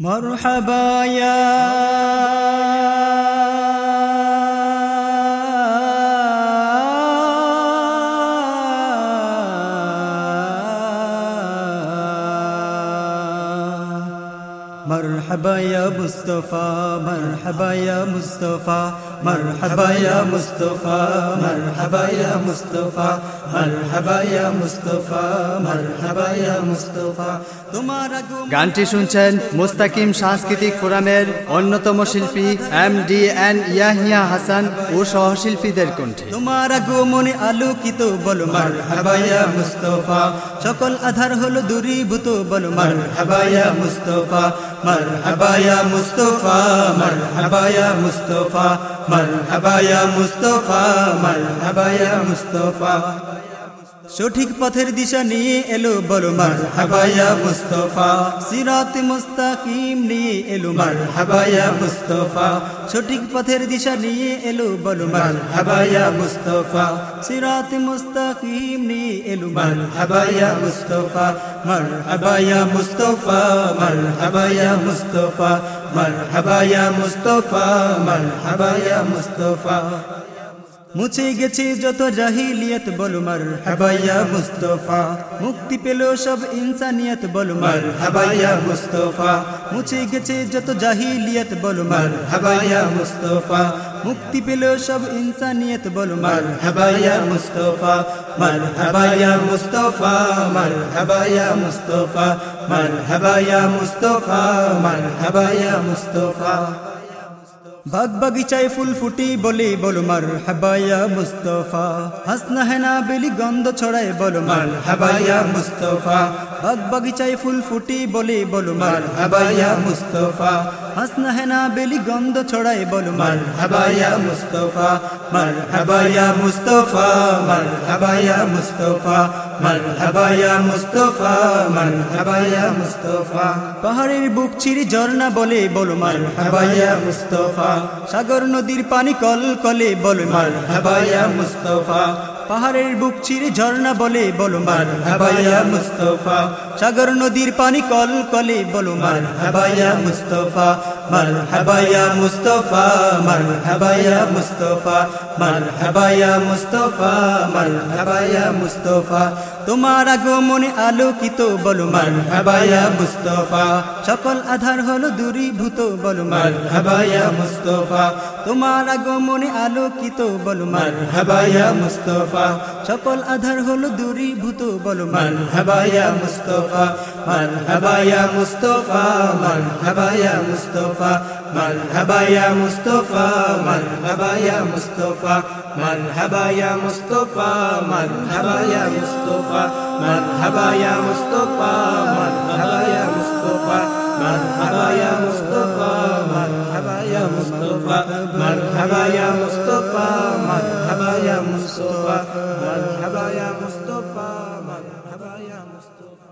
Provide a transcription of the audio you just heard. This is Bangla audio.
مرحبا يا مرحبا يا مصطفى مرحبا يا مصطفى. مرحبا يا مصطفى مرحبا يا مصطفى مرحبا يا مصطفى مرحبا يا مصطفى তোমার গানটি শুনছেন মুস্তাকিম সাংস্কৃতিক ফোরামের অন্যতম শিল্পী M D N Yahya Hasan ও সহশিল্পীদের কণ্ঠে তোমার আগমনে আলোকিত বলো মার হাবায়া মুস্তফা সকল আধার হলো দূরীভূত বলো মার হাবায়া মুস্তফা মার হাবায়া মুস্তফা মার হাবায়া মুস্তফা مرحبا يا مصطفى مرحبا يا مصطفى. সঠিক পথের দিশা নিয়ে এলো বলো মার হাবায়া মুস্তফা। সিরাত মুস্তাকিম নিয়ে এলো মার হাবায়া মুস্তফা। সঠিক পথের দিশা নিয়ে এলো বলো মার হাবায়া মুস্তফা। সিরাত মুস্তাকিম নিয়ে এলো মার হাবায়া মুস্তফা। মার হাবায়া মুস্তফা মার হাবায়া মুস্তফা। মার হাবায়া মুস্তফা মার হাবায়া মুস্তফা। মুছে গেছে যত জাহিলিয়ত বল মার হাবাইয়া মুস্তফা। মুক্তি পেল সব ইনসানিয়ত বল মার হাবাইয়া মুস্তফা। মুছে গেছে যত জাহিলিয়ত বল মার হাবাইয়া মুস্তফা। মুক্তি পেল সব ইনসানিয়ত বল মার হাবাইয়া মুস্তফা। মার হাবাইয়া মুস্তফা, মার হাবাইয়া মুস্তফা। মার হাবাইয়া মুস্তফা, মার হাবাইয়া মুস্তফা। বাগ বাগিচায় ফুল ফুটি বলি, বলো মার হাবায়া মুস্তফা। হাসনা হেনা বেলি গন্ধ ছড়ায়, বলো মার হাবায়া মুস্তফা। বাগ বাগিচায় ফুল ফুটি বলি, বলো মার হাবায়া মুস্তফা। হাসনা হেনা বেলি গন্ধ ছড়ায় বলো মার হাবায়া মুস্তফা মার হাবায়া মুস্তফা মার হাবায়া মুস্তফা মার হাবায়া মুস্তফা মার হাবায়া মুস্তফা। পাহাড়ের বুক ছিরি ঝর্ণা বলে, বলো মার হাবায়া মুস্তফা। সাগর নদীর পানি কল কলে বলো মার হাবায়া মুস্তফা। পাহাড়ের বুক চিরে ঝর্ণা বলে, বলো মার হাবায়া মুস্তফা। সাগর নদীর পানি কল কলে বলো মার হাবায়া মুস্তফা। مرحبا يا مصطفى مرحبا يا মুস্তফা مرحبا يا مصطفى مرحبا يا مصطفى তোমার আগমনে আলোকিত বলো মারহাবায়া মুস্তফা। সকল আধার হলো দূরীভূত বলো মারহাবায়া মুস্তফা। তোমার আগমনে আলোকিত বলো মারহাবায়া মুস্তফা। সকল আধার হলো দূরীভূত বলো মারহাবায়া মুস্তফা। মার হাবায়া মুস্তফা মার হাবায়া মুস্তফা মার হাবায়া মুস্তফা মার হাবায়া মুস্তফা মার হাবায়া মুস্তফা মার হাবায়া মুস্তফা মার হাবায়া মুস্তফা মার হাবায়া মুস্তফা মার হাবায়া মুস্তফা মার হাবায়া মুস্তফা মার হাবায়া মুস্তফা মার হাবায়া মুস্তফা মার হাবায়া মুস্তফা মার হাবায়া মুস্তফা